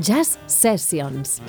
Jazz Sessions.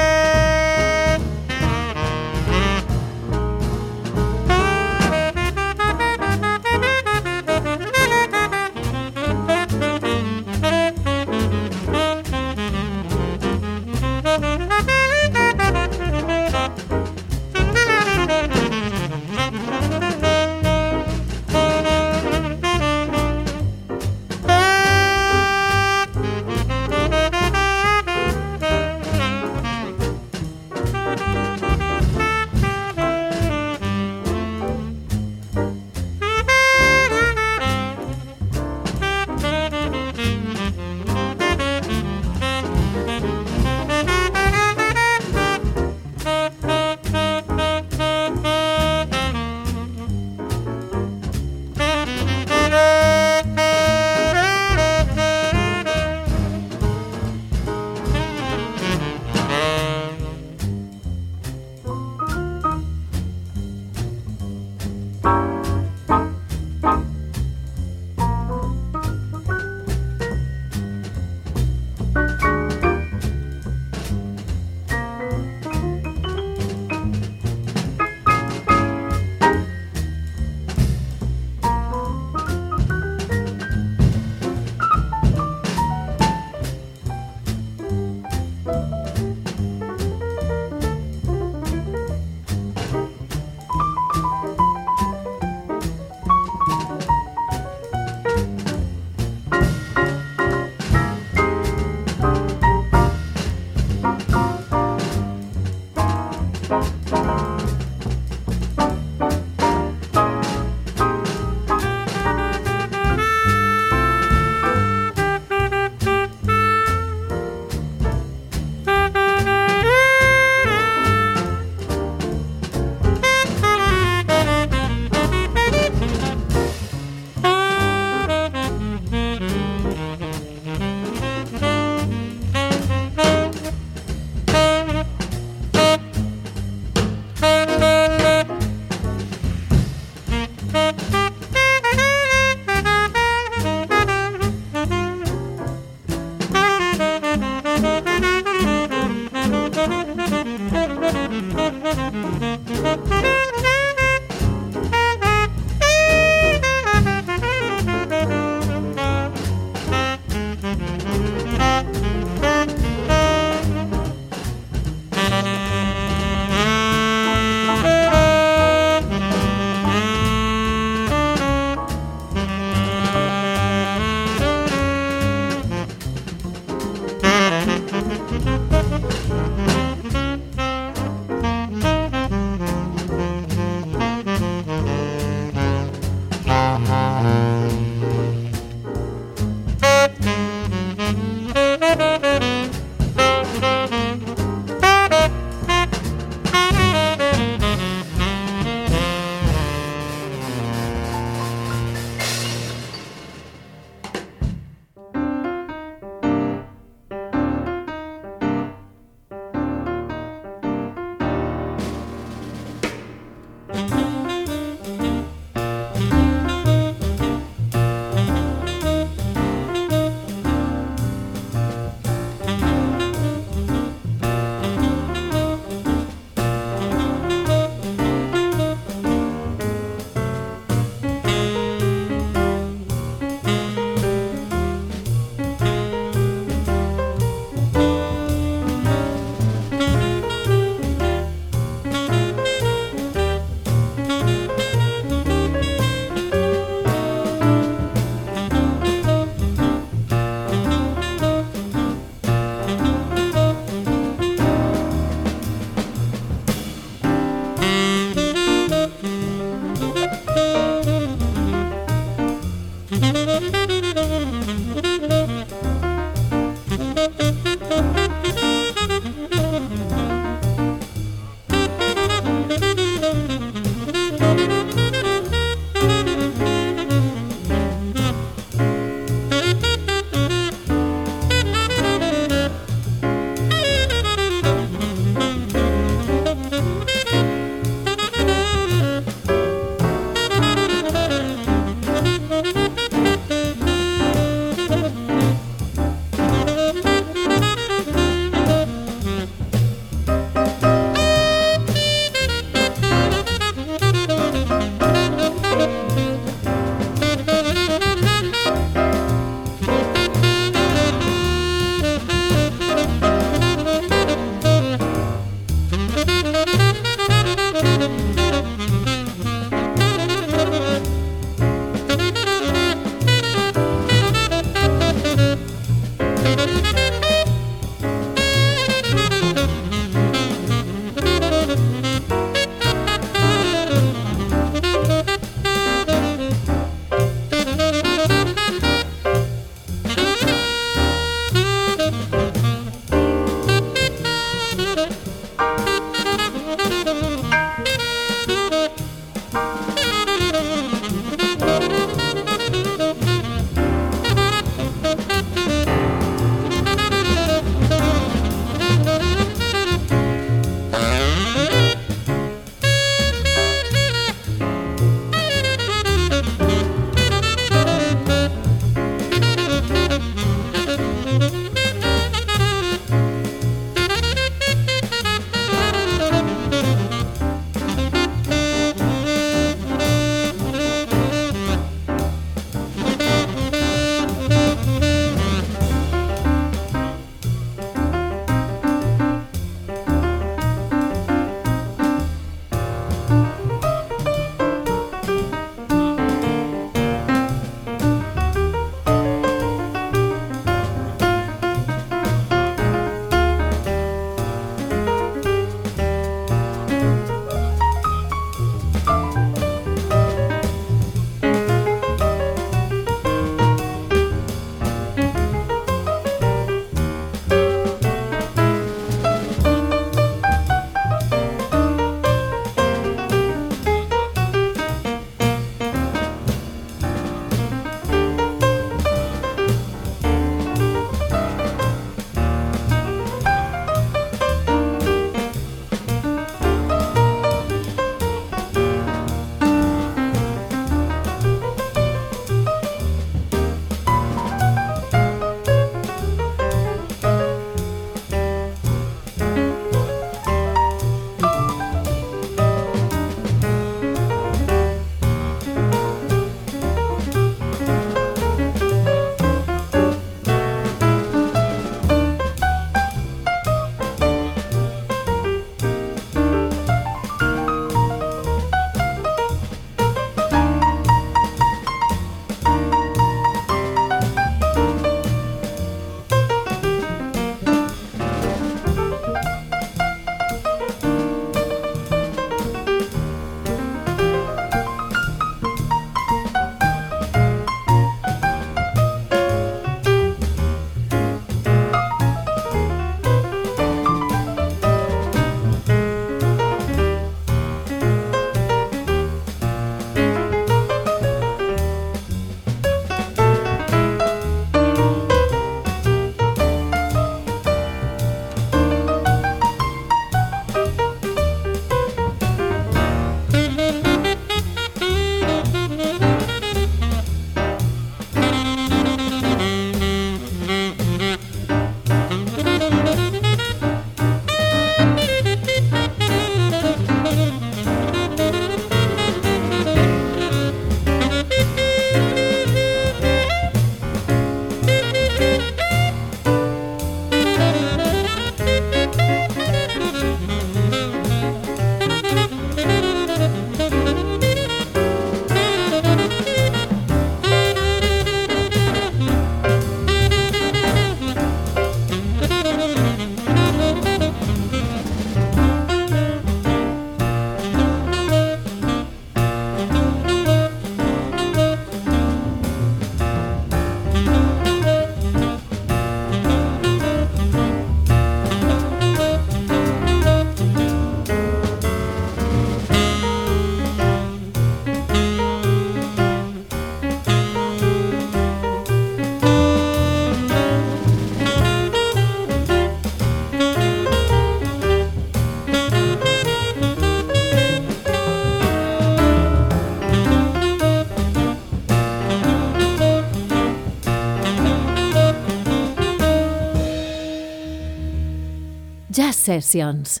Sessions.